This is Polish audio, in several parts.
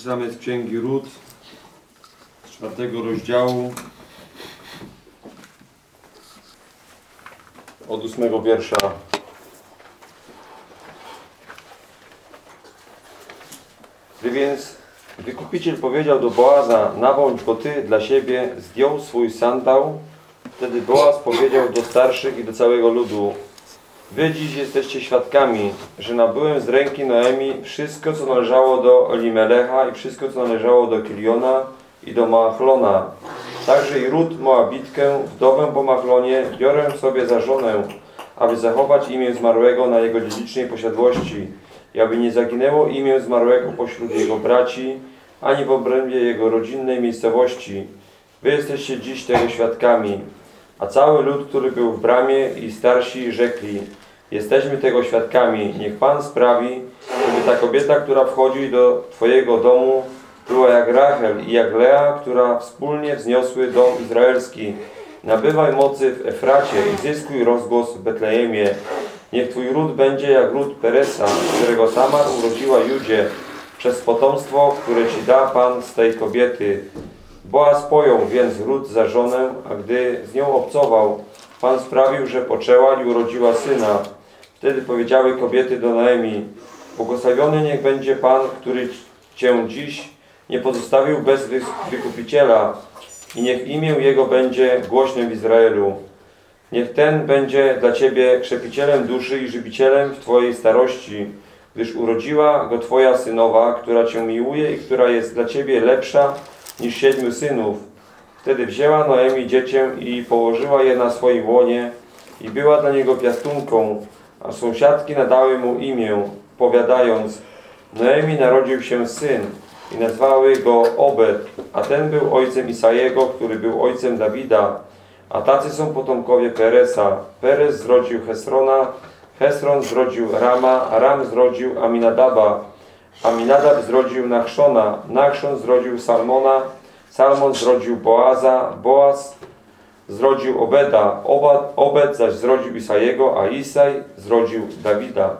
Przeczytamy z Księgi Ród, z czwartego rozdziału, od ósmego wiersza. Gdy więc wykupiciel powiedział do Boaza, nawąć go ty dla siebie, zdjął swój sandał, wtedy Boaz powiedział do starszych i do całego ludu, Wy dziś jesteście świadkami, że nabyłem z ręki Noemi wszystko, co należało do Elimelecha i wszystko, co należało do Kiliona i do Machlona. Także i Rut Moabitkę, wdowę po Machlonie, biorę sobie za żonę, aby zachować imię zmarłego na jego dziedzicznej posiadłości i aby nie zaginęło imię zmarłego pośród jego braci, ani w obrębie jego rodzinnej miejscowości. Wy jesteście dziś tego świadkami. A cały lud, który był w bramie i starsi rzekli, jesteśmy tego świadkami, niech Pan sprawi, żeby ta kobieta, która wchodzi do Twojego domu, była jak Rachel i jak Lea, która wspólnie wzniosły dom izraelski. Nabywaj mocy w Efracie i zyskuj rozgłos w Betlejemie. Niech Twój ród będzie jak ród Peresa, którego Samar urodziła Judzie, przez potomstwo, które Ci da Pan z tej kobiety. Boaz pojął więc Rut za żonę, a gdy z nią obcował, Pan sprawił, że poczęła i urodziła syna. Wtedy powiedziały kobiety do Noemi, błogosławiony niech będzie Pan, który Cię dziś nie pozostawił bez wy- wykupiciela i niech imię Jego będzie głośnym w Izraelu. Niech ten będzie dla Ciebie krzepicielem duszy i żywicielem w Twojej starości, gdyż urodziła go Twoja synowa, która Cię miłuje i która jest dla Ciebie lepsza niż siedmiu synów. Wtedy wzięła Noemi dziecię i położyła je na swoim łonie i była dla niego piastunką, a sąsiadki nadały mu imię, powiadając Noemi narodził się syn i nazwały go Obed, a ten był ojcem Isajego, który był ojcem Dawida, a tacy są potomkowie Peresa. Perez zrodził Hesrona, Hesron zrodził Rama, a Ram zrodził Aminadaba, Aminadab zrodził Nachszona, Nachszon zrodził Salmona, Salmon zrodził Boaza, Boaz zrodził Obeda, Obed, Obed zaś zrodził Isajego, a Isaj zrodził Dawida.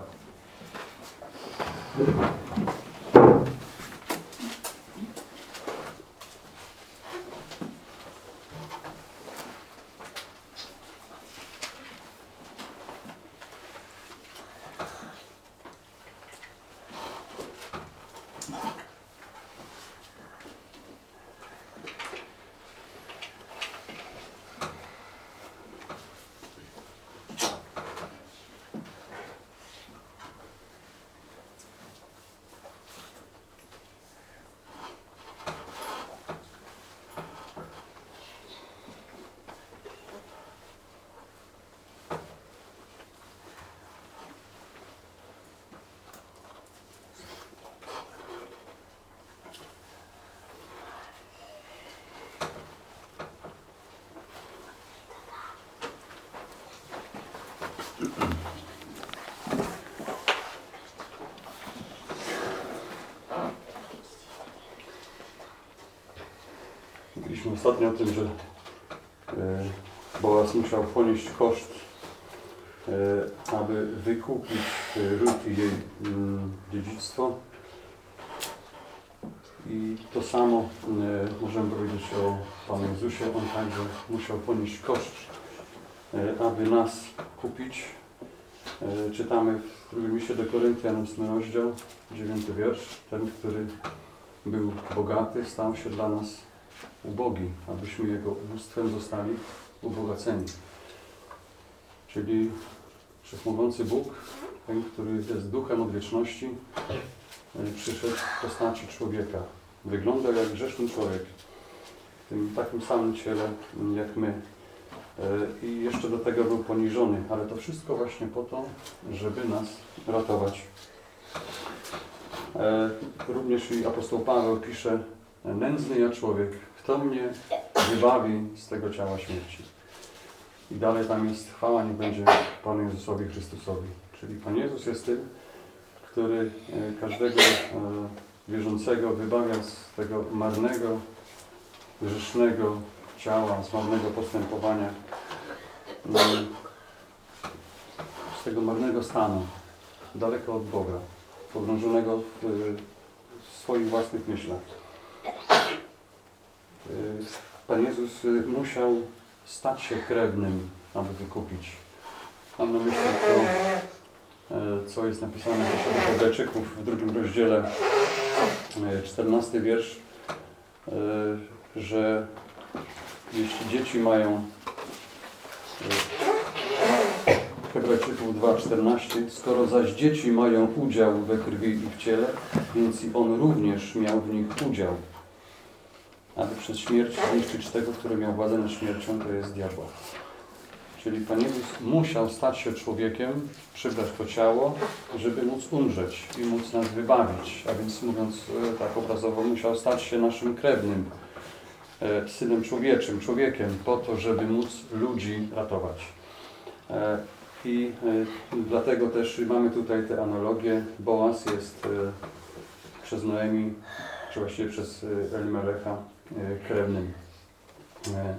Mówiliśmy ostatnio o tym, że e, Boaz musiał ponieść koszt, e, aby wykupić e, Rut i jej mm, dziedzictwo. I to samo możemy powiedzieć o Panu Jezusie. On także musiał ponieść koszt, aby nas kupić. E, Czytamy w drugim liście do Koryntian, 8 rozdział, 9 wiersz. Ten, który był bogaty, stał się dla nas ubogi, abyśmy Jego ubóstwem zostali ubogaceni. Czyli Wszechmogący Bóg, ten, który jest duchem od wieczności, e, przyszedł w postaci człowieka. Wyglądał jak grzeszny człowiek, w tym takim samym ciele jak my. E, I jeszcze do tego był poniżony, ale to wszystko właśnie po to, żeby nas ratować. E, Również i apostoł Paweł pisze, nędzny ja człowiek, kto mnie wybawi z tego ciała śmierci. I dalej tam jest chwała nie będzie Panu Jezusowi Chrystusowi. Czyli Pan Jezus jest tym, który e, każdego wierzącego wybawia z tego marnego, grzesznego ciała, z marnego postępowania, mm, z tego marnego stanu, daleko od Boga, pogrążonego w w swoich własnych myślach. Y, Pan Jezus y, musiał stać się krewnym, aby wykupić. Mam na myśli to, e, co jest napisane w do Hebrajczyków w drugim rozdziale, e, 14 wiersz, e, że jeśli dzieci mają e, Hebrajczyków 2,14 Skoro zaś dzieci mają udział we krwi i w ciele, więc i on również miał w nich udział, aby przez śmierć zniszczyć tego, który miał władzę nad śmiercią, to jest diabła. Czyli Pan Jezus musiał stać się człowiekiem, przybrać to ciało, żeby móc umrzeć i móc nas wybawić. A więc mówiąc e, tak obrazowo, musiał stać się naszym krewnym, synem człowieczym, człowiekiem, po to, żeby móc ludzi ratować. E, I e, dlatego też mamy tutaj tę analogię. Boaz jest e, przez Noemi, czy właściwie przez e, Elimelecha e, krewnym e,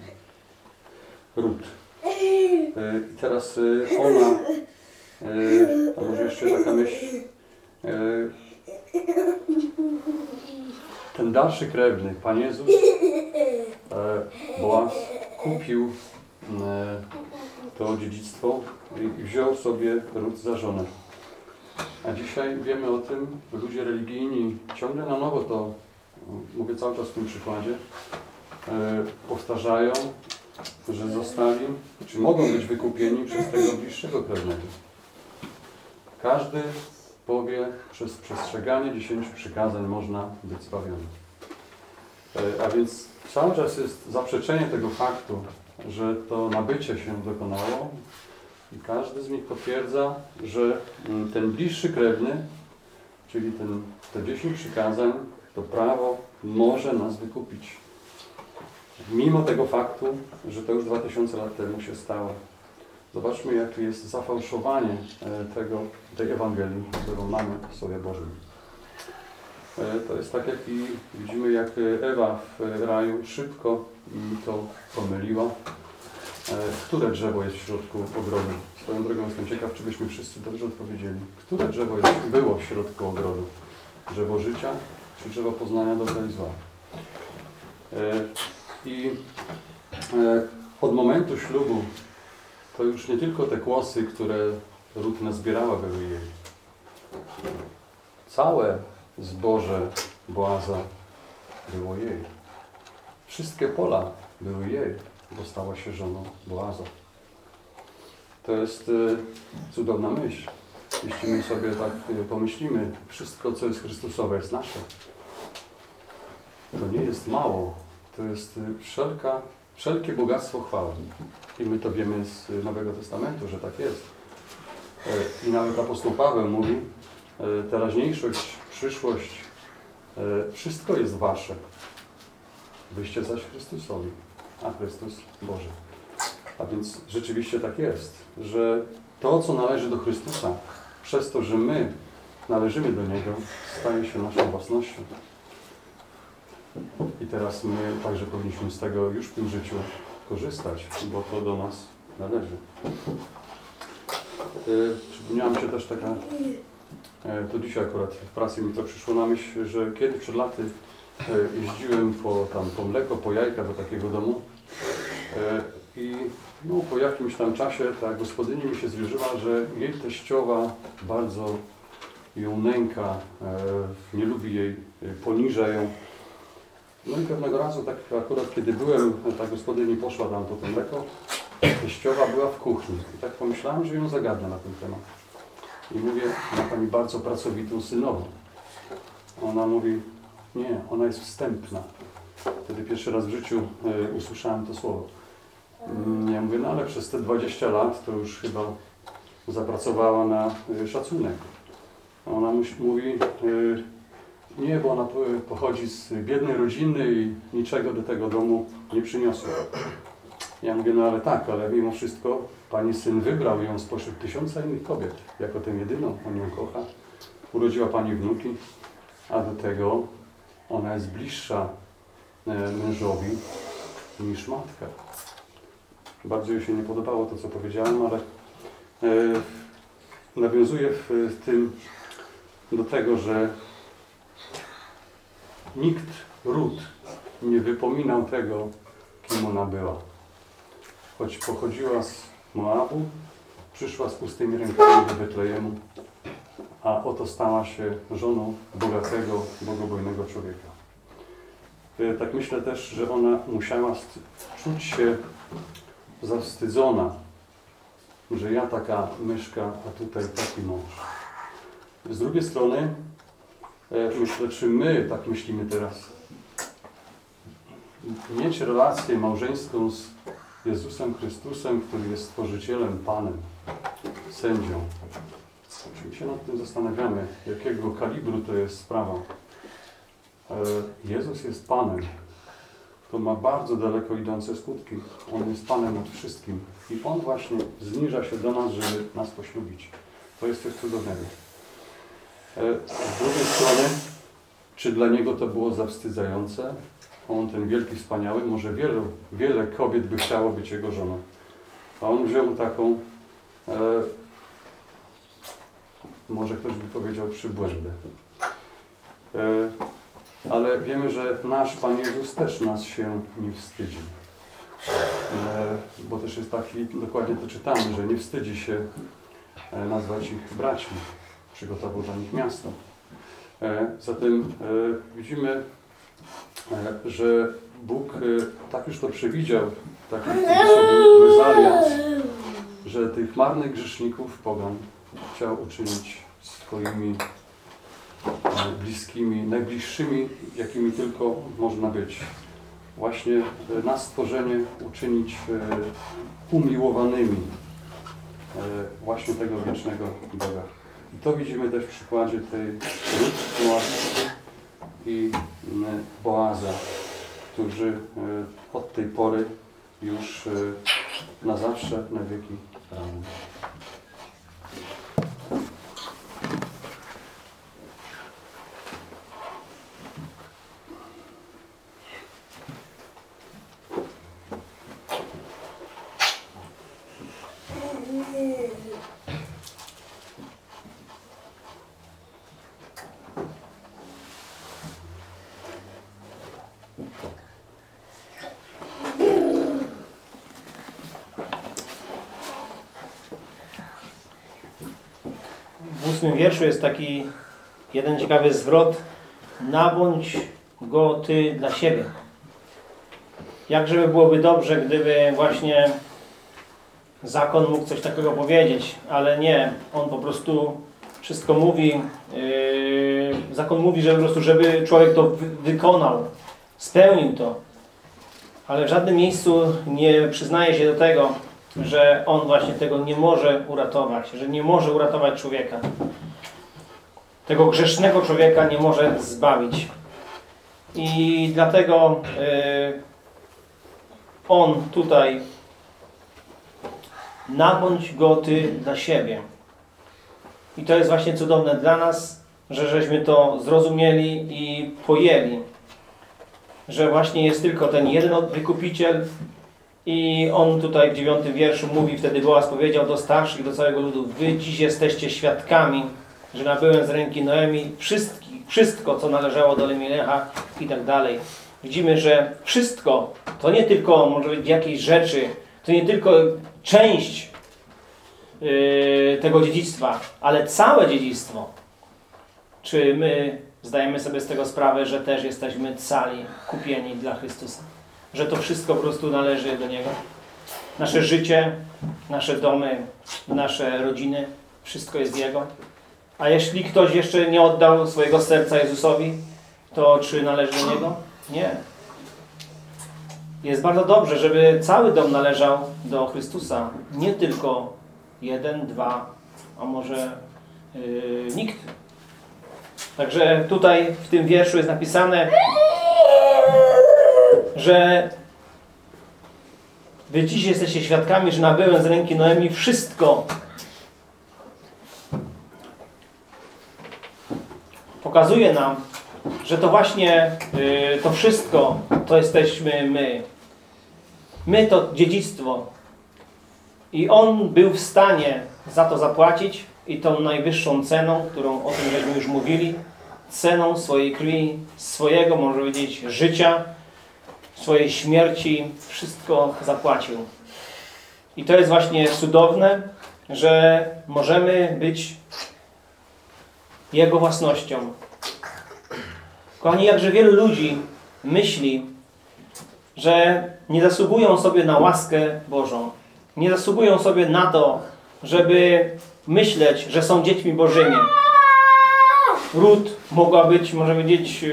Rut. E, I teraz e, ona, e, a może jeszcze taka myśl, e, ten dalszy krewny, Pan Jezus, e, kupił e, to dziedzictwo i wziął sobie Rut za żonę. A dzisiaj wiemy o tym, ludzie religijni ciągle na nowo to, mówię cały czas w tym przykładzie, e, powtarzają, że zostali, czy mogą być wykupieni przez tego bliższego krewnego. Każdy powie, przez przestrzeganie dziesięciu przykazań można być zbawiony. E, A więc cały czas jest zaprzeczenie tego faktu, że to nabycie się dokonało i każdy z nich potwierdza, że mm, ten bliższy krewny, czyli ten, te dziesięć przykazań, to prawo może nas wykupić. Mimo tego faktu, że to już 2000 lat temu się stało. Zobaczmy, jak jest zafałszowanie e, tego, tej Ewangelii, którą mamy w Słowie Bożym. E, To jest tak, jak i widzimy, jak Ewa w raju szybko to pomyliła. E, Które drzewo jest w środku ogrodu? Swoją drogą jestem ciekaw, czy byśmy wszyscy dobrze odpowiedzieli. Które drzewo jest, było w środku ogrodu? Drzewo życia, czy drzewo poznania dobra i zła? I od momentu ślubu to już nie tylko te kłosy, które Rut nazbierała były jej. Całe zboże Boaza było jej. Wszystkie pola były jej, bo stała się żoną Boaza. To jest e, cudowna myśl. Jeśli my sobie tak e, pomyślimy, wszystko co jest Chrystusowe jest nasze. To nie jest mało. To jest e, wszelka, wszelkie bogactwo chwały. I my to wiemy z Nowego Testamentu, że tak jest. E, I nawet apostoł Paweł mówi, e, teraźniejszość, przyszłość, e, wszystko jest wasze. Wyście zaś Chrystusowi, a Chrystus Boży. A więc rzeczywiście tak jest, że to, co należy do Chrystusa, przez to, że my należymy do Niego, staje się naszą własnością. I teraz my także powinniśmy z tego już w tym życiu korzystać, bo to do nas należy. Yy, Przypomniała mi się też taka, e, to dzisiaj akurat w pracy mi to przyszło na myśl, że kiedyś przed laty e, jeździłem po, tam, po mleko, po jajka do takiego domu i no, po jakimś tam czasie ta gospodyni mi się zwierzyła, że jej teściowa bardzo ją nęka, nie lubi jej, poniża ją. No i pewnego razu, tak akurat kiedy byłem, ta gospodyni poszła tam po to mleko, teściowa była w kuchni. I tak pomyślałem, że ją zagadnę na ten temat. I mówię, ma Pani bardzo pracowitą synową. Ona mówi, nie, ona jest wstępna. Wtedy pierwszy raz w życiu e, usłyszałem to słowo. Mm, Ja mówię, no ale przez te 20 lat to już chyba zapracowała na e, szacunek. Ona muś- mówi, e, nie, bo ona po- pochodzi z biednej rodziny i niczego do tego domu nie przyniosła. Ja mówię, no ale tak, ale mimo wszystko Pani syn wybrał ją spośród tysiąca innych kobiet, jako tę jedyną, on ją kocha. Urodziła Pani wnuki, a do tego ona jest bliższa e, mężowi niż matka. Bardzo jej się nie podobało to, co powiedziałem, ale e, nawiązuję w, w tym do tego, że nikt ród nie wypominał tego, kim ona była. Choć pochodziła z Moabu, przyszła z pustymi rękami do Betlejemu, a oto stała się żoną bogatego, bogobojnego człowieka. E, Tak myślę też, że ona musiała czuć się zawstydzona, że ja taka myszka, a tutaj taki mąż. Z drugiej strony, myślę, czy my tak myślimy teraz, mieć relację małżeńską z Jezusem Chrystusem, który jest Stworzycielem, Panem, sędzią. Czy się nad tym zastanawiamy, jakiego kalibru to jest sprawa. E, Jezus jest Panem. To ma bardzo daleko idące skutki. On jest Panem nad wszystkim. I On właśnie zniża się do nas, żeby nas poślubić. To jest coś cudownego. E, Z drugiej strony, czy dla Niego to było zawstydzające? On, ten wielki, wspaniały, może wielu, wiele kobiet by chciało być Jego żoną. A On wziął taką, e, może ktoś by powiedział, przybłędę. E, ale wiemy, że nasz Pan Jezus też nas się nie wstydzi. E, bo też jest taki, dokładnie to czytamy, że nie wstydzi się e, nazwać ich braćmi. Przygotował dla nich miasto. E, zatem e, widzimy, e, że Bóg tak już to przewidział, taki sobie mezalians, że tych marnych grzeszników, pogan, chciał uczynić swoimi bliskimi, najbliższymi, jakimi tylko można być. Właśnie nas stworzenie uczynić umiłowanymi właśnie tego wiecznego Boga. I to widzimy też w przykładzie tej Moabitki i m, Boaza, którzy e, od tej pory już e, na zawsze, na wieki razem. W ósmym wierszu jest taki jeden ciekawy zwrot. Nabądź go ty dla siebie. Jakże by byłoby dobrze, gdyby właśnie zakon mógł coś takiego powiedzieć, ale nie. On po prostu wszystko mówi. Yy, zakon mówi, że po prostu, żeby człowiek to wy wykonał, spełnił to. Ale w żadnym miejscu nie przyznaje się do tego, że on właśnie tego nie może uratować, że nie może uratować człowieka. Tego grzesznego człowieka nie może zbawić. I dlatego y, on tutaj nabądź go ty dla siebie. I to jest właśnie cudowne dla nas, że żeśmy to zrozumieli i pojęli, że właśnie jest tylko ten jeden wykupiciel, i on tutaj w dziewiątym wierszu mówi, wtedy Boaz powiedział do starszych do całego ludu, wy dziś jesteście świadkami, że nabyłem z ręki Noemi wszystko, co należało do Lemiecha i tak dalej. Widzimy, że wszystko, to nie tylko może być jakieś rzeczy, to nie tylko część yy, tego dziedzictwa, ale całe dziedzictwo. Czy my zdajemy sobie z tego sprawę, że też jesteśmy cali, kupieni dla Chrystusa? że to wszystko po prostu należy do Niego. Nasze życie, nasze domy, nasze rodziny, wszystko jest Jego. A jeśli ktoś jeszcze nie oddał swojego serca Jezusowi, to czy należy do Niego? Nie. Jest bardzo dobrze, żeby cały dom należał do Chrystusa. Nie tylko jeden, dwa, a może yy, nikt. Także tutaj w tym wierszu jest napisane, że wy dziś jesteście świadkami, że nabyłem z ręki Noemi wszystko. Pokazuje nam, że to właśnie y, to wszystko to jesteśmy my. My to dziedzictwo. I on był w stanie za to zapłacić i tą najwyższą ceną, którą o tym żeśmy już mówili, ceną swojej krwi, swojego, może powiedzieć, życia, swojej śmierci, wszystko zapłacił. I to jest właśnie cudowne, że możemy być Jego własnością. Kochani, jakże wielu ludzi myśli, że nie zasługują sobie na łaskę Bożą. Nie zasługują sobie na to, żeby myśleć, że są dziećmi Bożymi. Ród mogła być, może powiedzieć,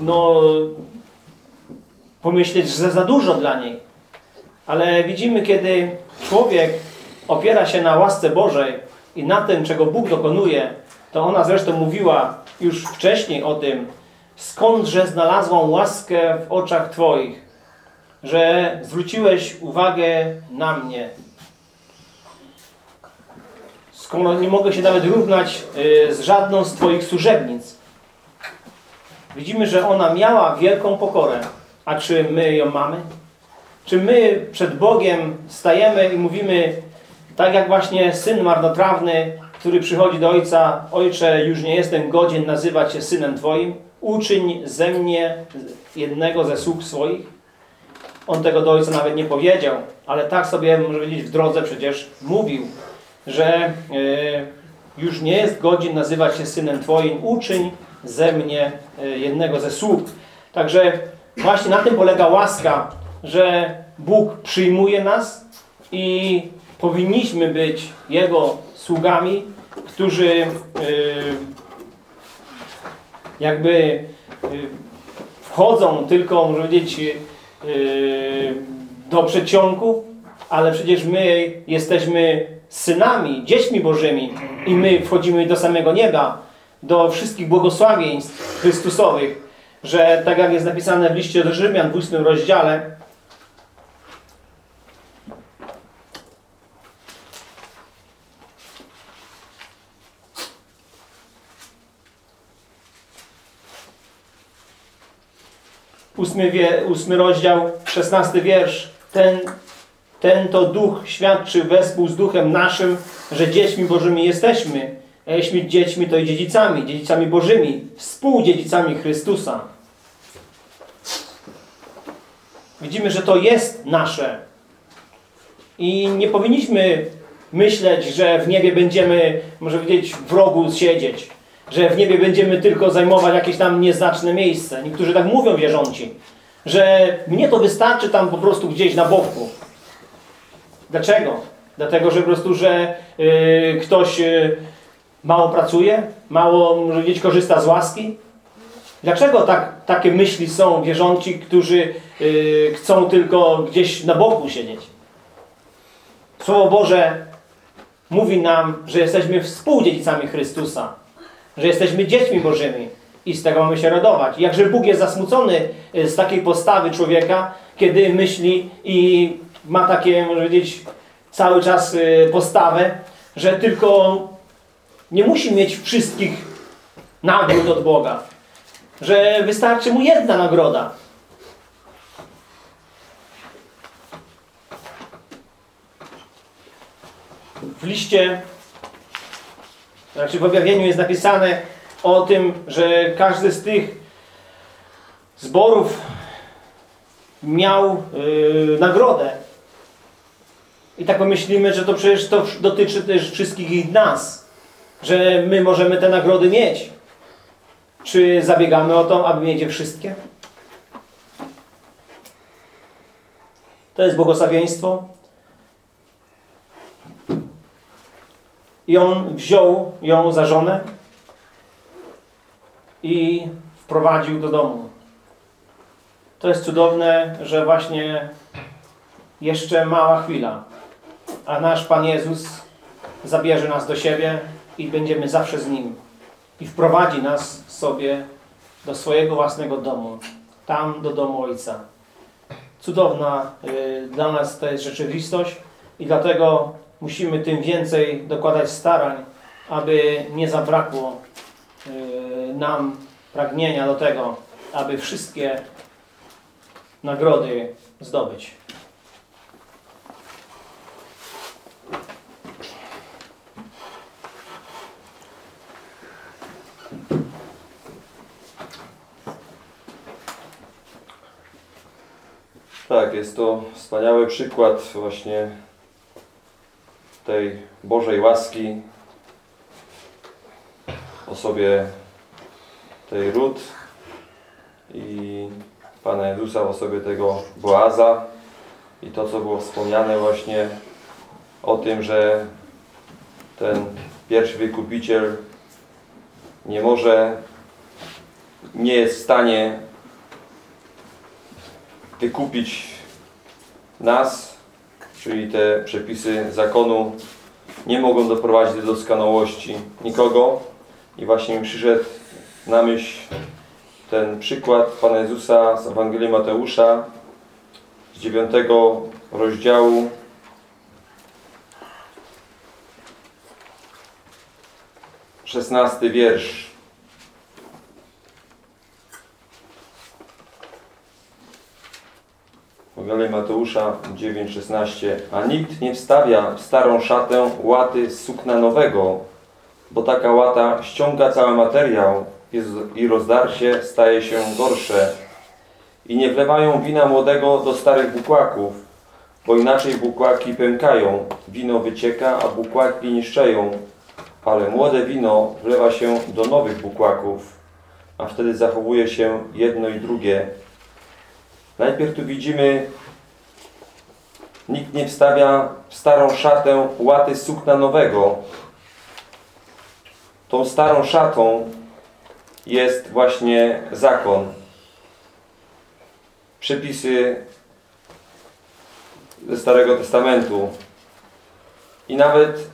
no, pomyśleć, że za dużo dla niej. Ale widzimy, kiedy człowiek opiera się na łasce Bożej i na tym, czego Bóg dokonuje, to ona zresztą mówiła już wcześniej o tym, skądże znalazłam łaskę w oczach Twoich, że zwróciłeś uwagę na mnie. Skoro nie mogę się nawet równać y, z żadną z Twoich służebnic. Widzimy, że ona miała wielką pokorę. A czy my ją mamy? Czy my przed Bogiem stajemy i mówimy, tak jak właśnie syn marnotrawny, który przychodzi do ojca, ojcze, już nie jestem godzien nazywać się synem Twoim, uczyń ze mnie jednego ze sług swoich. On tego do ojca nawet nie powiedział, ale tak sobie, może powiedzieć, w drodze przecież mówił, że e, już nie jest godzien nazywać się synem Twoim, uczyń ze mnie e, jednego ze sług. Także właśnie na tym polega łaska, że Bóg przyjmuje nas i powinniśmy być Jego sługami, którzy e, jakby y, wchodzą tylko, można powiedzieć, y, do przeciągu, ale przecież my jesteśmy synami, dziećmi Bożymi i my wchodzimy do samego nieba, do wszystkich błogosławieństw Chrystusowych, że tak jak jest napisane w liście do Rzymian w 8 rozdziale, ósmy, wie, rozdział, szesnasty wiersz. Ten, ten to duch świadczy wespół z duchem naszym, że dziećmi Bożymi jesteśmy. A jeśli dziećmi, to i dziedzicami, dziedzicami Bożymi, współdziedzicami Chrystusa. Widzimy, że to jest nasze. I nie powinniśmy myśleć, że w niebie będziemy, może powiedzieć, w rogu siedzieć że w niebie będziemy tylko zajmować jakieś tam nieznaczne miejsce. Niektórzy tak mówią wierząci, że mnie to wystarczy tam po prostu gdzieś na boku. Dlaczego? Dlatego, że po prostu, że yy, ktoś yy, mało pracuje, mało, może korzysta z łaski. Dlaczego tak, takie myśli są wierząci, którzy yy, chcą tylko gdzieś na boku siedzieć? Słowo Boże mówi nam, że jesteśmy współdziedzicami Chrystusa że jesteśmy dziećmi Bożymi i z tego mamy się radować. Jakże Bóg jest zasmucony z takiej postawy człowieka, kiedy myśli i ma takie, może powiedzieć, cały czas postawę, że tylko nie musi mieć wszystkich nagród od Boga. Że wystarczy mu jedna nagroda. W liście znaczy w objawieniu jest napisane o tym, że każdy z tych zborów miał yy, nagrodę. I tak pomyślimy, że to przecież to dotyczy też wszystkich nas. Że my możemy te nagrody mieć. Czy zabiegamy o to, aby mieć je wszystkie? To jest błogosławieństwo. I on wziął ją za żonę i wprowadził do domu. To jest cudowne, że właśnie jeszcze mała chwila, a nasz Pan Jezus zabierze nas do siebie i będziemy zawsze z Nim. I wprowadzi nas sobie do swojego własnego domu, tam do domu Ojca. Cudowna y, dla nas to jest rzeczywistość i dlatego musimy tym więcej dokładać starań, aby nie zabrakło e, nam pragnienia do tego, aby wszystkie nagrody zdobyć. Tak, jest to wspaniały przykład właśnie tej Bożej łaski w osobie tej Rut i Pana Jezusa w osobie tego Boaza. I to, co było wspomniane właśnie o tym, że ten pierwszy wykupiciel nie może, nie jest w stanie wykupić nas, czyli te przepisy zakonu nie mogą doprowadzić do doskonałości nikogo i właśnie mi przyszedł na myśl ten przykład Pana Jezusa z Ewangelii Mateusza z 9 rozdziału szesnasty wiersz. Ewangelia Mateusza 9,16 A nikt nie wstawia w starą szatę łaty z sukna nowego, bo taka łata ściąga cały materiał i rozdarcie staje się gorsze. I nie wlewają wina młodego do starych bukłaków, bo inaczej bukłaki pękają, wino wycieka, a bukłaki niszczeją. Ale młode wino wlewa się do nowych bukłaków, a wtedy zachowuje się jedno i drugie. Najpierw tu widzimy, nikt nie wstawia w starą szatę łaty sukna nowego. Tą starą szatą jest właśnie zakon. Przepisy ze Starego Testamentu. I nawet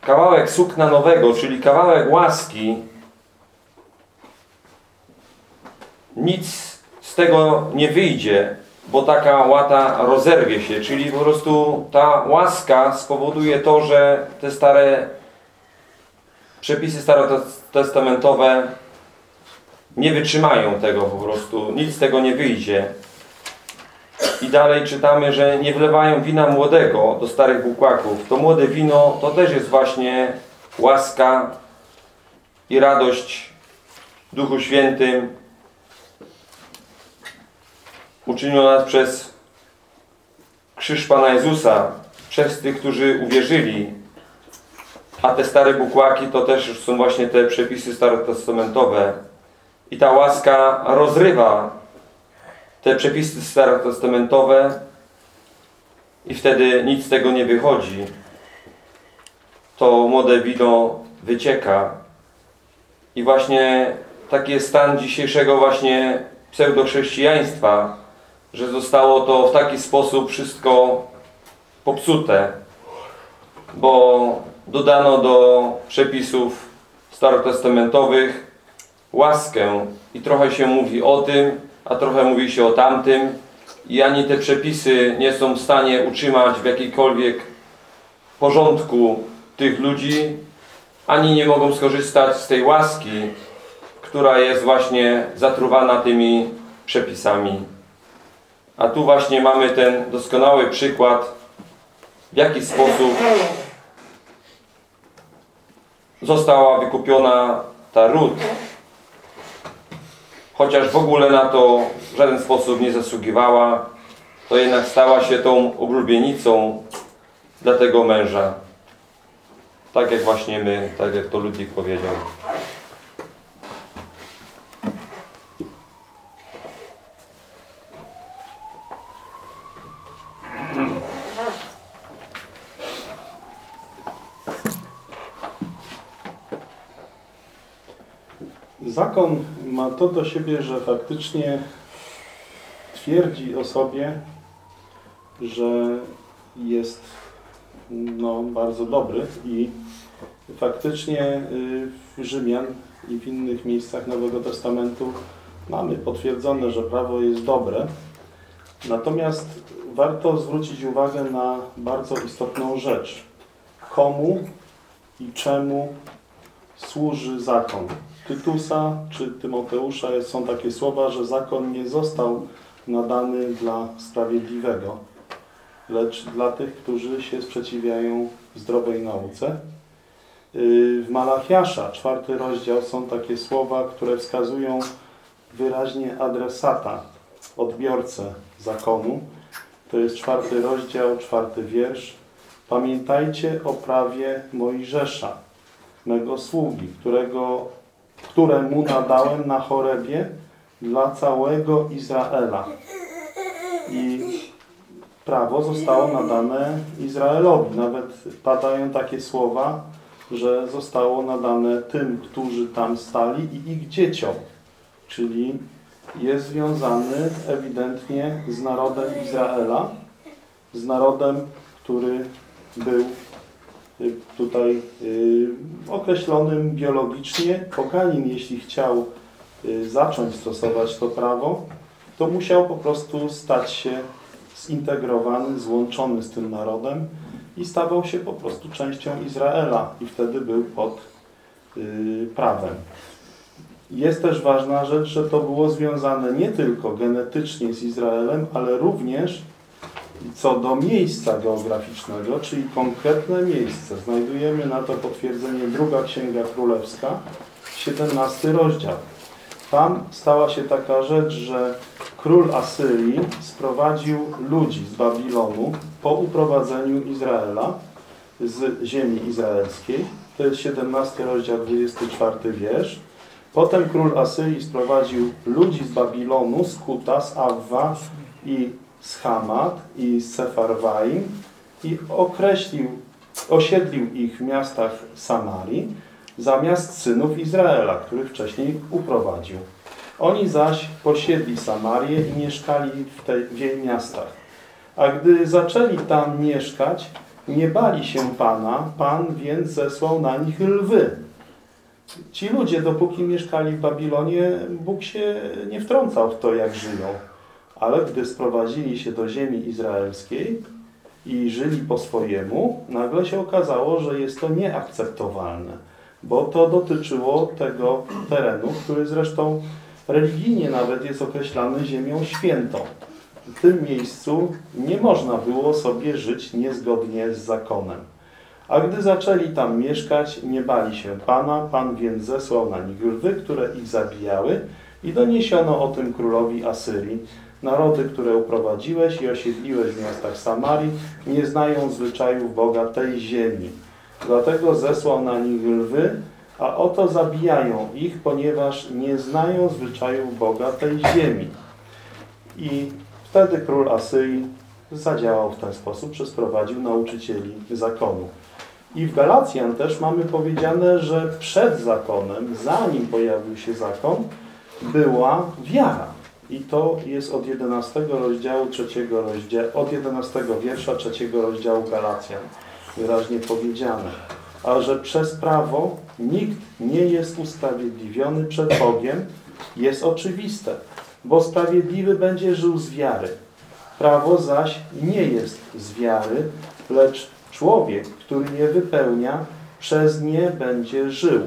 kawałek sukna nowego, czyli kawałek łaski, nic z tego nie wyjdzie, bo taka łata rozerwie się, czyli po prostu ta łaska spowoduje to, że te stare przepisy starotestamentowe nie wytrzymają tego po prostu, nic z tego nie wyjdzie. I dalej czytamy, że nie wlewają wina młodego do starych bukłaków. To młode wino to też jest właśnie łaska i radość w Duchu Świętym uczyniona nas przez krzyż Pana Jezusa, przez tych, którzy uwierzyli. A te stare bukłaki to też już są właśnie te przepisy starotestamentowe. I ta łaska rozrywa te przepisy starotestamentowe i wtedy nic z tego nie wychodzi. To młode wino wycieka. I właśnie taki jest stan dzisiejszego właśnie pseudochrześcijaństwa, że zostało to w taki sposób wszystko popsute, bo dodano do przepisów starotestamentowych łaskę i trochę się mówi o tym, a trochę mówi się o tamtym i ani te przepisy nie są w stanie utrzymać w jakikolwiek porządku tych ludzi, ani nie mogą skorzystać z tej łaski, która jest właśnie zatruwana tymi przepisami. A tu właśnie mamy ten doskonały przykład, w jaki sposób została wykupiona ta ród. Chociaż w ogóle na to w żaden sposób nie zasługiwała, to jednak stała się tą oblubienicą dla tego męża. Tak jak właśnie my, tak jak to Ludwik powiedział. Zakon ma to do siebie, że faktycznie twierdzi o sobie, że jest no, bardzo dobry i faktycznie y, w Rzymian i w innych miejscach Nowego Testamentu mamy potwierdzone, że prawo jest dobre. Natomiast warto zwrócić uwagę na bardzo istotną rzecz. Komu i czemu służy zakon? Tytusa czy Tymoteusza są takie słowa, że zakon nie został nadany dla sprawiedliwego, lecz dla tych, którzy się sprzeciwiają zdrowej nauce. Yy, W Malachiasza, czwarty rozdział, są takie słowa, które wskazują wyraźnie adresata, odbiorcę zakonu. To jest czwarty rozdział, czwarty wiersz. Pamiętajcie o prawie Mojżesza, mego sługi, którego, które mu nadałem na chorebie dla całego Izraela. I prawo zostało nadane Izraelowi. Nawet padają takie słowa, że zostało nadane tym, którzy tam stali i ich dzieciom. Czyli jest związany ewidentnie z narodem Izraela, z narodem, który był tutaj y, określonym biologicznie. Poganin, jeśli chciał y, zacząć stosować to prawo, to musiał po prostu stać się zintegrowany, złączony z tym narodem i stawał się po prostu częścią Izraela i wtedy był pod y, prawem. Jest też ważna rzecz, że to było związane nie tylko genetycznie z Izraelem, ale również co do miejsca geograficznego, czyli konkretne miejsce. Znajdujemy na to potwierdzenie druga Księga Królewska, 17 rozdział. Tam stała się taka rzecz, że król Asyrii sprowadził ludzi z Babilonu po uprowadzeniu Izraela z ziemi izraelskiej. To jest 17 rozdział, 24 wiersz. Potem król Asyrii sprowadził ludzi z Babilonu, z Kuta, z Awwa i z Hamat i z Sefarwaim i określił, osiedlił ich w miastach Samarii zamiast synów Izraela, których wcześniej uprowadził. Oni zaś posiedli Samarię i mieszkali w, tej, w jej miastach. A gdy zaczęli tam mieszkać, nie bali się Pana, Pan więc zesłał na nich lwy. Ci ludzie, dopóki mieszkali w Babilonie, Bóg się nie wtrącał w to, jak żyją. Ale gdy sprowadzili się do ziemi izraelskiej i żyli po swojemu, nagle się okazało, że jest to nieakceptowalne, bo to dotyczyło tego terenu, który zresztą religijnie nawet jest określany ziemią świętą. W tym miejscu nie można było sobie żyć niezgodnie z zakonem. A gdy zaczęli tam mieszkać, nie bali się Pana, Pan więc zesłał na nich lwy, które ich zabijały i doniesiono o tym królowi Asyrii. Narody, które uprowadziłeś i osiedliłeś w miastach Samarii, nie znają zwyczajów Boga tej ziemi. Dlatego zesłał na nich lwy, a oto zabijają ich, ponieważ nie znają zwyczajów Boga tej ziemi. I wtedy król Asyrii zadziałał w ten sposób, że sprowadził nauczycieli zakonu. I w Galacjan też mamy powiedziane, że przed zakonem, zanim pojawił się zakon, była wiara. I to jest od 11 rozdziału trzeciego rozdziału, od 11 wiersza trzeciego rozdziału Galacjan wyraźnie powiedziane. A że przez prawo nikt nie jest usprawiedliwiony przed Bogiem, jest oczywiste, bo sprawiedliwy będzie żył z wiary. Prawo zaś nie jest z wiary, lecz człowiek, który je wypełnia, przez nie będzie żył.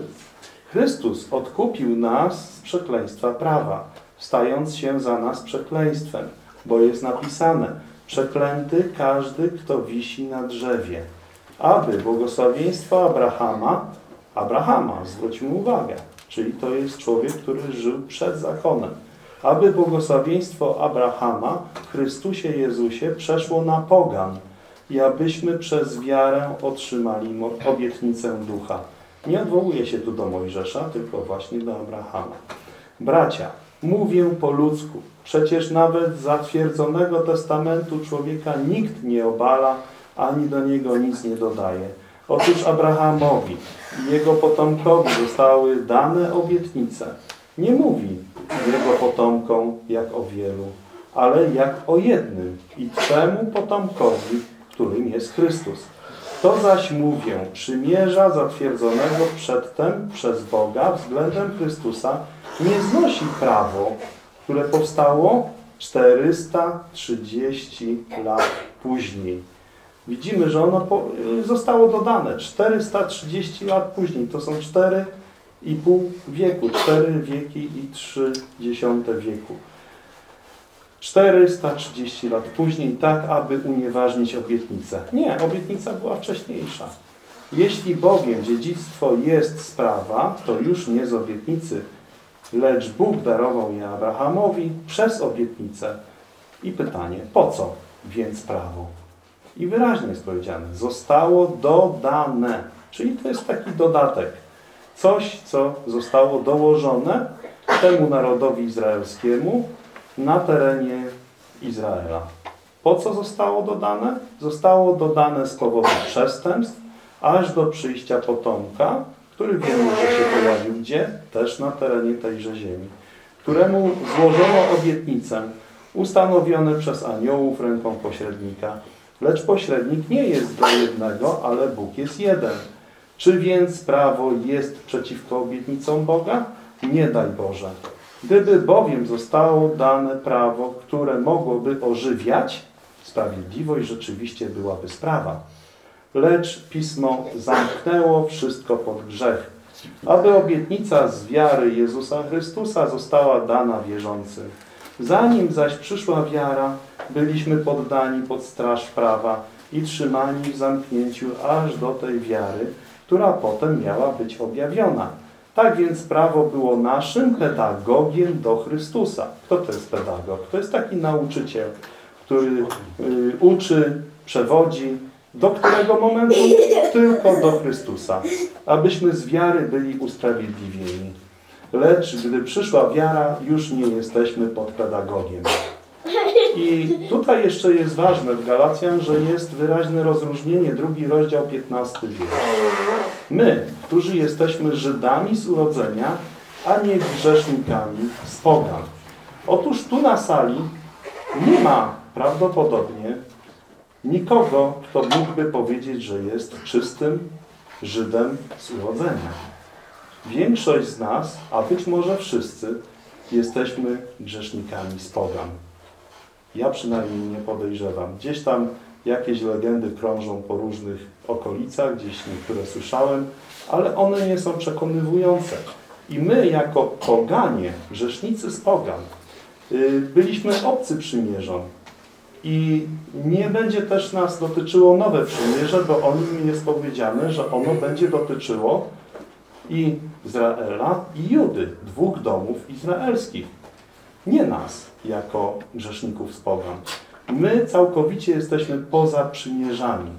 Chrystus odkupił nas z przekleństwa prawa, stając się za nas przekleństwem, bo jest napisane, przeklęty każdy, kto wisi na drzewie, aby błogosławieństwo Abrahama, Abrahama, zwróćmy uwagę, czyli to jest człowiek, który żył przed zakonem, aby błogosławieństwo Abrahama w Chrystusie Jezusie przeszło na pogan i abyśmy przez wiarę otrzymali obietnicę ducha. Nie odwołuje się tu do Mojżesza, tylko właśnie do Abrahama. Bracia, mówię po ludzku. Przecież nawet zatwierdzonego testamentu człowieka nikt nie obala, ani do niego nic nie dodaje. Otóż Abrahamowi i jego potomkowi zostały dane obietnice. Nie mówi jego potomkom jak o wielu, ale jak o jednym i trzemu potomkowi, którym jest Chrystus. To zaś mówię, przymierza zatwierdzonego przedtem przez Boga względem Chrystusa nie znosi prawo, które powstało 430 lat później. Widzimy, że ono po, zostało dodane 430 lat później. To są 4,5 wieku, 4 wieki i 3 dziesiąte wieku. 430 lat później, tak aby unieważnić obietnicę. Nie, obietnica była wcześniejsza. Jeśli bowiem dziedzictwo jest sprawa, to już nie z obietnicy, lecz Bóg darował je Abrahamowi przez obietnicę. I pytanie, po co więc prawo? I wyraźnie jest powiedziane, zostało dodane. Czyli to jest taki dodatek. Coś, co zostało dołożone temu narodowi izraelskiemu na terenie Izraela. Po co zostało dodane? Zostało dodane z powodu przestępstw, aż do przyjścia potomka, który wiemy, że się pojawił gdzie? Też na terenie tejże ziemi, któremu złożono obietnicę, ustanowione przez aniołów ręką pośrednika. Lecz pośrednik nie jest do jednego, ale Bóg jest jeden. Czy więc prawo jest przeciwko obietnicom Boga? Nie daj Boże. Gdyby bowiem zostało dane prawo, które mogłoby ożywiać, sprawiedliwość rzeczywiście byłaby sprawa. Lecz Pismo zamknęło wszystko pod grzech, aby obietnica z wiary Jezusa Chrystusa została dana wierzącym. Zanim zaś przyszła wiara, byliśmy poddani pod straż prawa i trzymani w zamknięciu aż do tej wiary, która potem miała być objawiona. Tak więc prawo było naszym pedagogiem do Chrystusa. Kto to jest pedagog? To jest taki nauczyciel, który y, uczy, przewodzi. Do którego momentu? Tylko do Chrystusa. Abyśmy z wiary byli usprawiedliwieni. Lecz gdy przyszła wiara, już nie jesteśmy pod pedagogiem. I tutaj jeszcze jest ważne w Galacjan, że jest wyraźne rozróżnienie, drugi rozdział, 15 wiersz. My, którzy jesteśmy Żydami z urodzenia, a nie grzesznikami z pogan. Otóż tu na sali nie ma prawdopodobnie nikogo, kto mógłby powiedzieć, że jest czystym Żydem z urodzenia. Większość z nas, a być może wszyscy, jesteśmy grzesznikami z pogan. Ja przynajmniej nie podejrzewam. Gdzieś tam jakieś legendy krążą po różnych okolicach, gdzieś niektóre słyszałem, ale one nie są przekonywujące. I my jako poganie, grzesznicy z pogan, y, byliśmy obcy przymierzom. I nie będzie też nas dotyczyło nowe przymierze, bo o nim jest powiedziane, że ono będzie dotyczyło i Izraela, i Judy, dwóch domów izraelskich. Nie nas, jako grzeszników z pogan. My całkowicie jesteśmy poza przymierzami.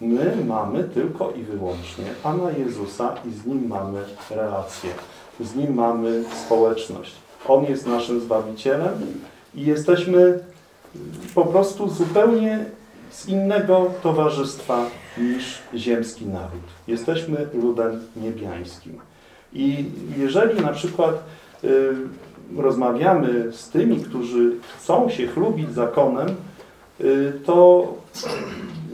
My mamy tylko i wyłącznie Pana Jezusa i z Nim mamy relację. Z Nim mamy społeczność. On jest naszym Zbawicielem i jesteśmy po prostu zupełnie z innego towarzystwa niż ziemski naród. Jesteśmy ludem niebiańskim. I jeżeli na przykład y, rozmawiamy z tymi, którzy chcą się chlubić zakonem, y, to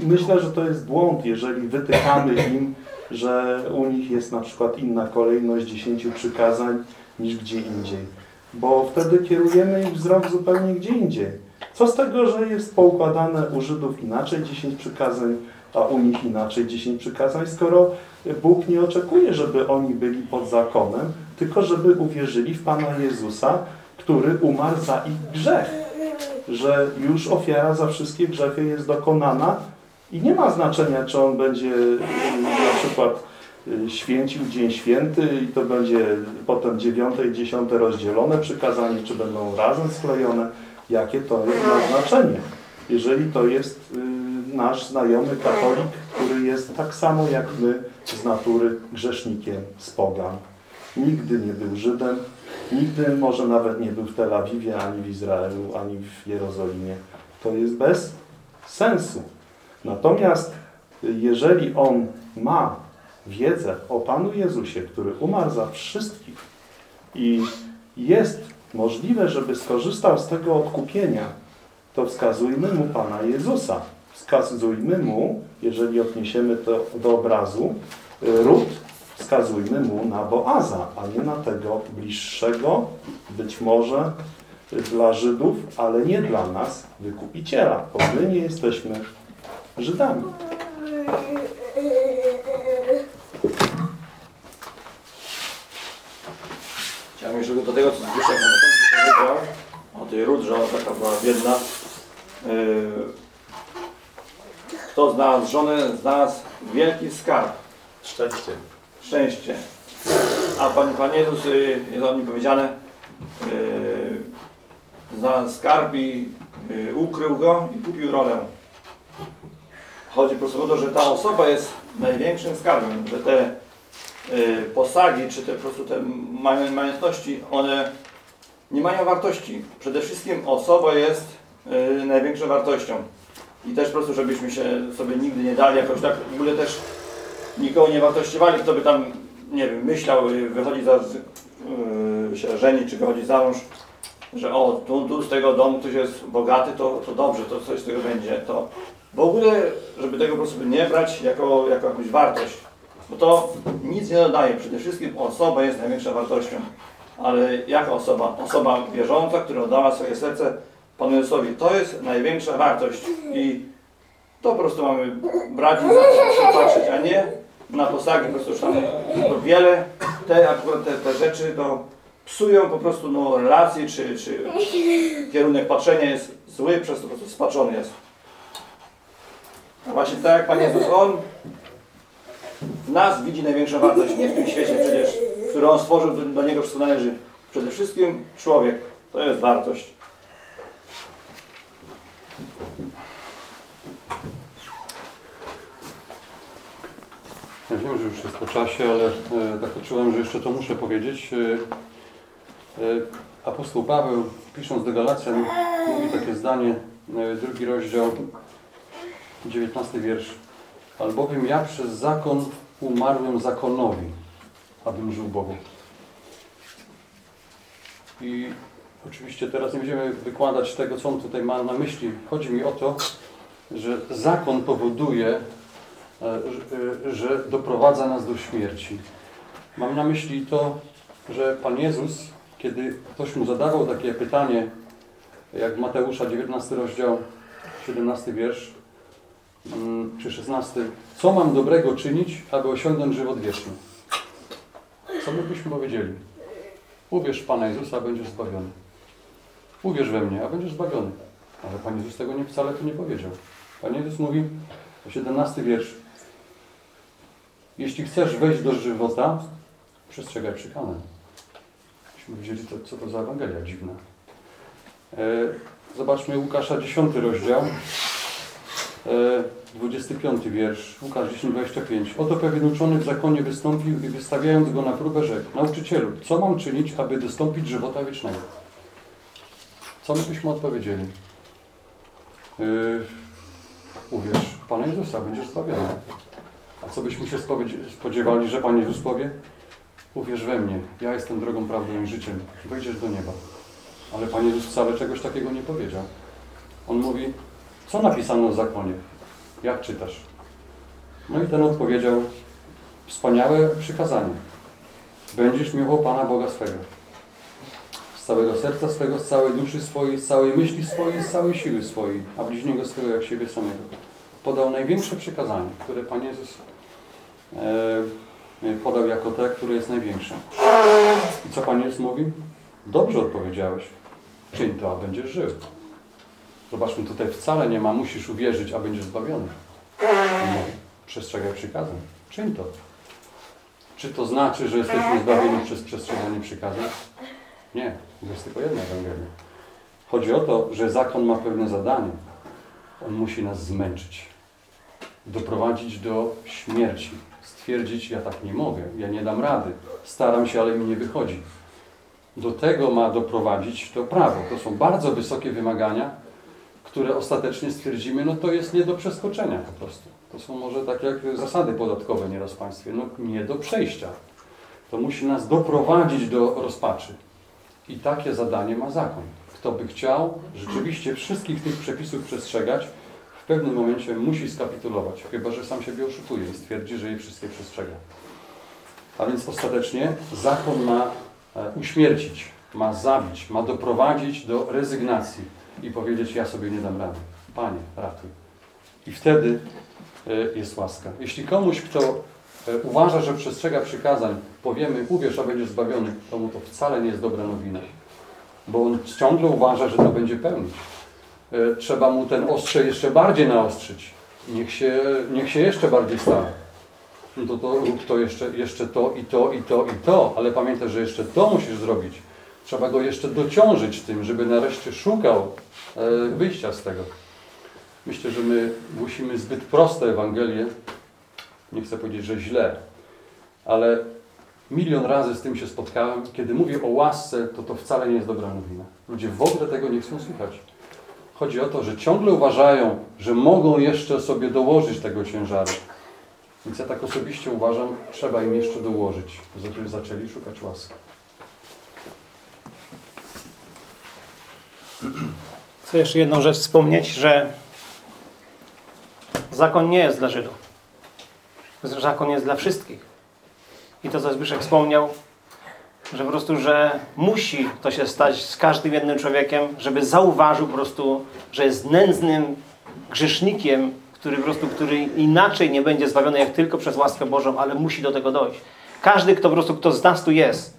myślę, że to jest błąd, jeżeli wytykamy im, że u nich jest na przykład inna kolejność dziesięciu przykazań niż gdzie indziej. Bo wtedy kierujemy ich wzrok zupełnie gdzie indziej. Co z tego, że jest poukładane u Żydów inaczej 10 przykazań, a u nich inaczej 10 przykazań, skoro Bóg nie oczekuje, żeby oni byli pod zakonem, tylko żeby uwierzyli w Pana Jezusa, który umarł za ich grzech. Że już ofiara za wszystkie grzechy jest dokonana i nie ma znaczenia, czy on będzie na przykład święcił Dzień Święty i to będzie potem dziewiąte i dziesiąte rozdzielone przykazanie, czy będą razem sklejone. Jakie to jest ma znaczenie? Jeżeli to jest y, nasz znajomy katolik, który jest tak samo jak my z natury grzesznikiem z pogan. Nigdy nie był Żydem, nigdy może nawet nie był w Tel Awiwie, ani w Izraelu, ani w Jerozolimie. To jest bez sensu. Natomiast y, jeżeli on ma wiedzę o Panu Jezusie, który umarł za wszystkich i jest możliwe, żeby skorzystał z tego odkupienia, to wskazujmy mu Pana Jezusa. Wskazujmy mu, jeżeli odniesiemy to do obrazu, ród, wskazujmy mu na Boaza, a nie na tego bliższego, być może dla Żydów, ale nie dla nas, wykupiciela, bo my nie jesteśmy Żydami. Chciałem jeszcze do tego, co Zbyszek na początku powiedział, o tej Rut, że ona taka była biedna. Yy, Kto znalazł żonę, znalazł wielki skarb, Szczęście. szczęście. A Pan, Pan Jezus, yy, jest o nim powiedziane, yy, znalazł skarb i y, ukrył go i kupił rolę. Chodzi po prostu o to, że ta osoba jest największym skarbem, że te y, posagi, czy te po prostu te maj- majątności, one nie mają wartości. Przede wszystkim osoba jest y, największą wartością. I też po prostu, żebyśmy się sobie nigdy nie dali jakoś tak, w ogóle też nikogo nie wartościowali, kto by tam, nie wiem, myślał, y, wychodzi za, y, się żeni, czy wychodzi za mąż, że o, tu, tu z tego domu ktoś jest bogaty, to, to dobrze, to coś z tego będzie. To w ogóle, żeby tego po prostu nie brać jako, jako jakąś wartość, bo to nic nie dodaje. Przede wszystkim osoba jest największą wartością. Ale jaka osoba? Osoba wierząca, która oddała swoje serce Panu Jezusowi. To jest największa wartość i to po prostu mamy brać i na to patrzeć, a nie na posagi po prostu tam to wiele, te akurat te, te rzeczy to psują po prostu no, relacje, czy, czy kierunek patrzenia jest zły, przez to po prostu spaczony jest. Właśnie tak jak Pan Jezus, On nas widzi największą wartość, nie w tym świecie przecież, który On stworzył, do Niego wszystko należy. Przede wszystkim człowiek, to jest wartość. Ja wiem, że już jest po czasie, ale e, tak poczułem, że jeszcze to muszę powiedzieć. E, e, apostoł Paweł, pisząc do Galacjan, mówi takie zdanie, e, drugi rozdział, 19 wiersz. Albowiem ja przez zakon umarłem zakonowi, abym żył Bogu. I oczywiście teraz nie będziemy wykładać tego, co on tutaj ma na myśli. Chodzi mi o to, że zakon powoduje, e, że- że doprowadza nas do śmierci. Mam na myśli to, że Pan Jezus, kiedy ktoś mu zadawał takie pytanie, jak Mateusza 19 rozdział, 17 wiersz, mm, czy 16, co mam dobrego czynić, aby osiągnąć żywot wieczny? Co my byśmy powiedzieli? Uwierz w Pana Jezusa, a będziesz zbawiony. Uwierz we mnie, a będziesz zbawiony. Ale Pan Jezus tego nie, wcale tu nie powiedział. Pan Jezus mówi, 17 wiersz, jeśli chcesz wejść do żywota, przestrzegaj przykazań. Myśmy wiedzieli, to, co to za Ewangelia dziwna. E, zobaczmy Łukasza 10 rozdział, e, 25 wiersz, Łukasz 10, 25. Oto pewien uczony w zakonie wystąpił i wystawiając go na próbę rzekł, nauczycielu, co mam czynić, aby dostąpić żywota wiecznego? Co my byśmy odpowiedzieli? Yy, uwierz Pana Jezusa, będziesz zbawiony. A co byśmy się spodziewali, że Pan Jezus powie? Uwierz we mnie, ja jestem drogą, prawdą i życiem. Wejdziesz do nieba. Ale Pan Jezus wcale czegoś takiego nie powiedział. On mówi, co napisano w zakonie? Jak czytasz? No i ten odpowiedział, wspaniałe przykazanie. Będziesz miłował Pana Boga swego. Z całego serca swego, z całej duszy swojej, z całej myśli swojej, z całej siły swojej, a bliźniego swego jak siebie samego. Podał największe przykazanie, które Pan Jezus e, podał jako te, które jest największe. I co Pan Jezus mówi? Dobrze odpowiedziałeś. Czyń to, a będziesz żył. Zobaczmy, tutaj wcale nie ma musisz uwierzyć, a będziesz zbawiony. On mówi, Przestrzegaj przykazań. Czyń to. Czy to znaczy, że jesteśmy zbawieni przez przestrzeganie przykazań? Nie, to jest tylko jedna Ewangelia. Chodzi o to, że zakon ma pewne zadanie. On musi nas zmęczyć. Doprowadzić do śmierci. Stwierdzić, ja tak nie mogę, ja nie dam rady. Staram się, ale mi nie wychodzi. Do tego ma doprowadzić to prawo. To są bardzo wysokie wymagania, które ostatecznie stwierdzimy, no to jest nie do przeskoczenia po prostu. To są może tak jak zasady podatkowe nieraz w państwie, no nie do przejścia. To musi nas doprowadzić do rozpaczy. I takie zadanie ma zakon. Kto by chciał rzeczywiście wszystkich tych przepisów przestrzegać, w pewnym momencie musi skapitulować, chyba że sam siebie oszukuje i stwierdzi, że je wszystkie przestrzega. A więc ostatecznie zakon ma e, uśmiercić, ma zabić, ma doprowadzić do rezygnacji i powiedzieć, ja sobie nie dam rady. Panie, ratuj. I wtedy e, jest łaska. Jeśli komuś, kto e, uważa, że przestrzega przykazań, powiemy, uwierz, a będziesz zbawiony, to mu to wcale nie jest dobra nowina. Bo on ciągle uważa, że to będzie pełnić. E, Trzeba mu ten ostrze jeszcze bardziej naostrzyć. Niech się, niech się jeszcze bardziej stara. No to, to rób to jeszcze, jeszcze to i to i to i to, ale pamiętaj, że jeszcze to musisz zrobić. Trzeba go jeszcze dociążyć tym, żeby nareszcie szukał e, wyjścia z tego. Myślę, że my głosimy zbyt proste Ewangelie. Nie chcę powiedzieć, że źle, ale milion razy z tym się spotkałem. Kiedy mówię o łasce, to to wcale nie jest dobra nowina. Ludzie w ogóle tego nie chcą słuchać. Chodzi o to, że ciągle uważają, że mogą jeszcze sobie dołożyć tego ciężaru. Więc ja tak osobiście uważam, trzeba im jeszcze dołożyć, żeby zaczęli szukać łaski. Chcę jeszcze jedną rzecz wspomnieć, że zakon nie jest dla Żydów. Zakon jest dla wszystkich. I to, co Zbyszek wspomniał, że po prostu, że musi to się stać z każdym jednym człowiekiem, żeby zauważył po prostu, że jest nędznym grzesznikiem, który po prostu, który inaczej nie będzie zbawiony jak tylko przez łaskę Bożą, ale musi do tego dojść. Każdy, kto po prostu, kto z nas tu jest,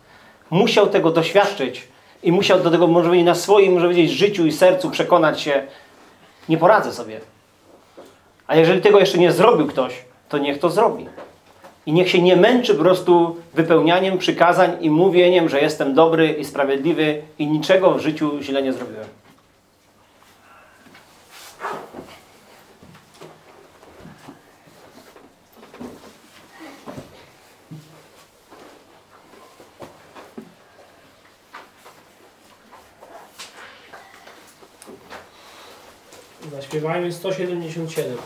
musiał tego doświadczyć i musiał do tego, może powiedzieć, na swoim, może powiedzieć, życiu i sercu przekonać się, nie poradzę sobie. A jeżeli tego jeszcze nie zrobił ktoś, to niech to zrobi. I niech się nie męczy po prostu wypełnianiem przykazań i mówieniem, że jestem dobry i sprawiedliwy i niczego w życiu źle nie zrobiłem. Zaśpiewajmy 177.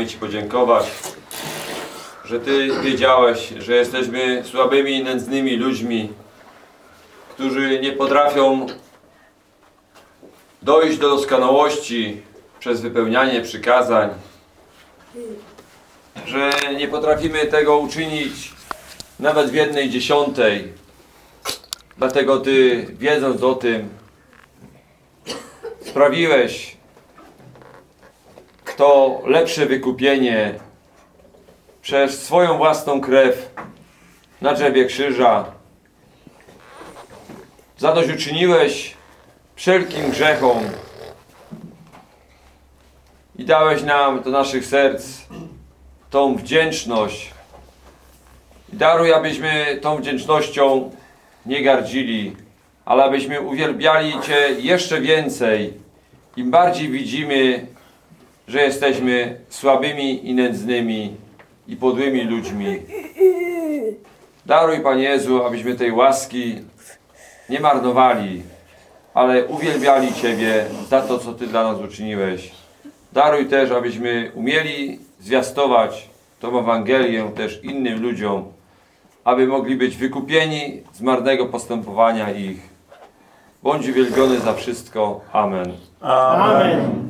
pragniemy Ci podziękować, że Ty wiedziałeś, że jesteśmy słabymi i nędznymi ludźmi, którzy nie potrafią dojść do doskonałości przez wypełnianie przykazań, że nie potrafimy tego uczynić nawet w jednej dziesiątej. Dlatego Ty, wiedząc o tym, sprawiłeś to lepsze wykupienie przez swoją własną krew na drzewie krzyża. Zadośćuczyniłeś wszelkim grzechom i dałeś nam do naszych serc tą wdzięczność. I daruj, abyśmy tą wdzięcznością nie gardzili, ale abyśmy uwielbiali Cię jeszcze więcej. Im bardziej widzimy, że jesteśmy słabymi i nędznymi i podłymi ludźmi. Daruj, Panie Jezu, abyśmy tej łaski nie marnowali, ale uwielbiali Ciebie za to, co Ty dla nas uczyniłeś. Daruj też, abyśmy umieli zwiastować tą Ewangelię też innym ludziom, aby mogli być wykupieni z marnego postępowania ich. Bądź uwielbiony za wszystko. Amen. Amen.